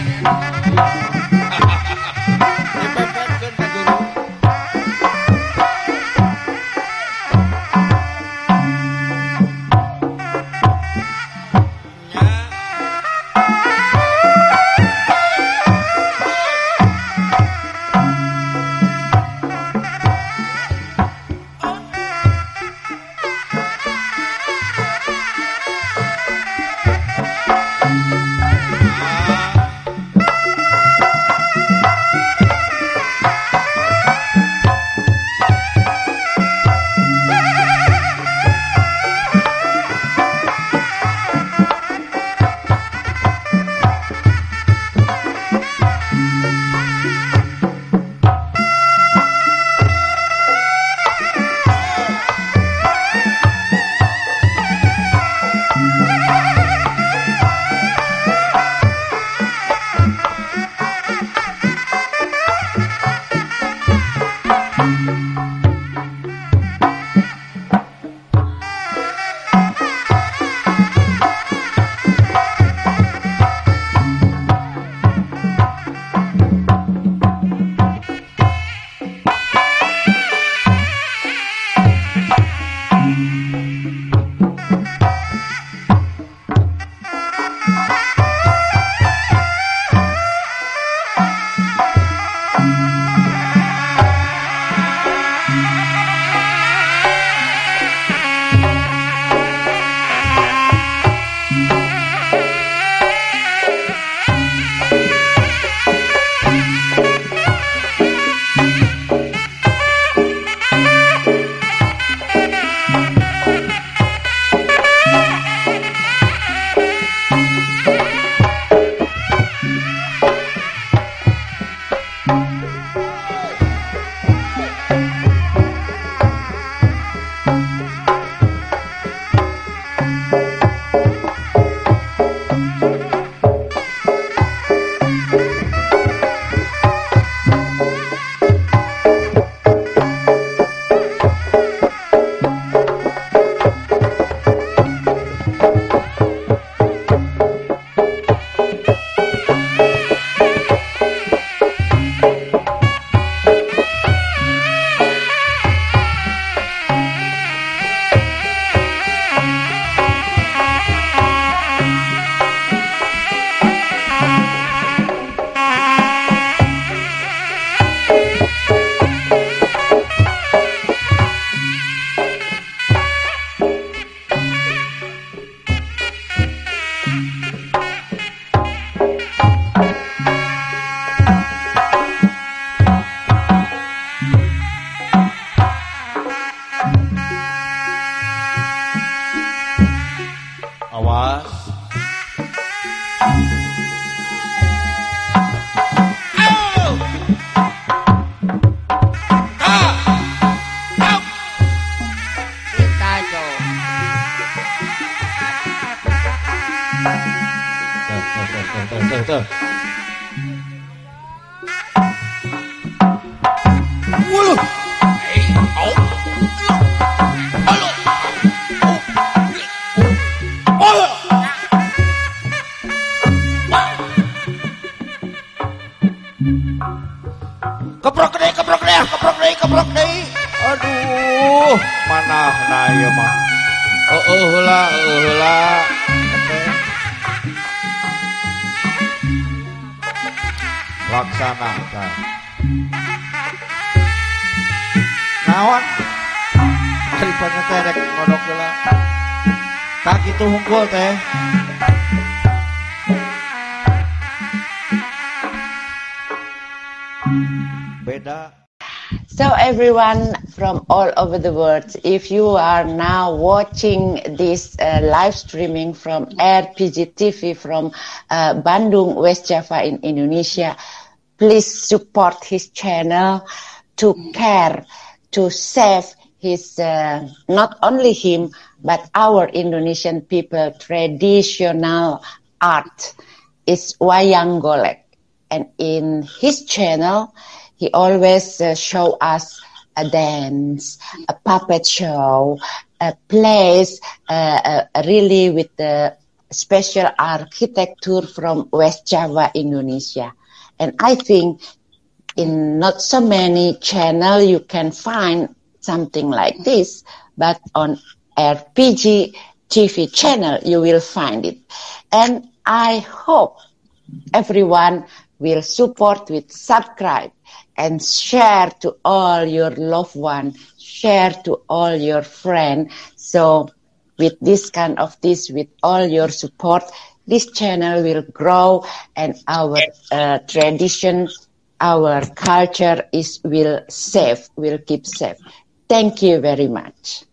Música tuh. Oh. Keprok deh, keprok deh, keprok deh, keprok deh. Aduh, mana nah ieu mah. Oh, oh, heula, oh, heula. Laksana tah. Naon? Daripada teh rek ngodok heula. Tak kitu hungkul teh. Beda. So everyone from all over the world, if you are now watching this uh, live streaming from RPG TV from uh, Bandung, West Java in Indonesia, please support his channel to care, to save his, uh, not only him, but our Indonesian people traditional art is wayang golek. And in his channel, he always uh, show us a dance, a puppet show, a place uh, uh, really with the special architecture from West Java, Indonesia. And I think in not so many channel you can find something like this, but on RPG TV channel you will find it. And I hope everyone will support with subscribe and share to all your loved one, share to all your friend. So with this kind of this, with all your support, this channel will grow and our uh, tradition, our culture is will save, will keep safe. Thank you very much.